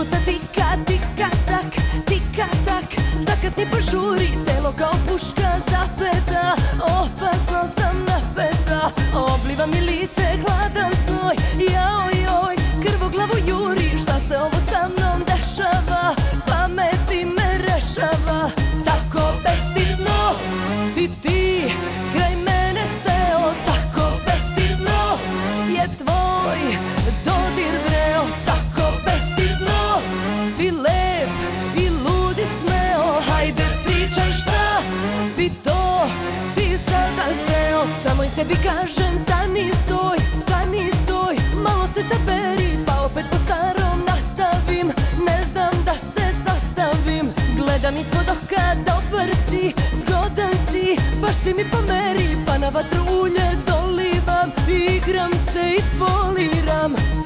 Kuca tika, tika, tak, tika, tak. Zakasni požuri, telo kao puška zapeta. Opasno sam napeta. Obliva mi lice, hladan snoj. Jao, joj, krvoglavu juri. Šta se ovo sa mnom dešava? Pameti me rešava. Tako bestidno si ti. Samo i sebi kažem stani stoj, stani stoj. Malo se saberi pa opet po starom nastavim. Ne znam da se sastavim. Gledam ispod oka dobar si, zgodan si. Baš si mi pomeri pa na vatru ulje dolivam. Igram se i foliram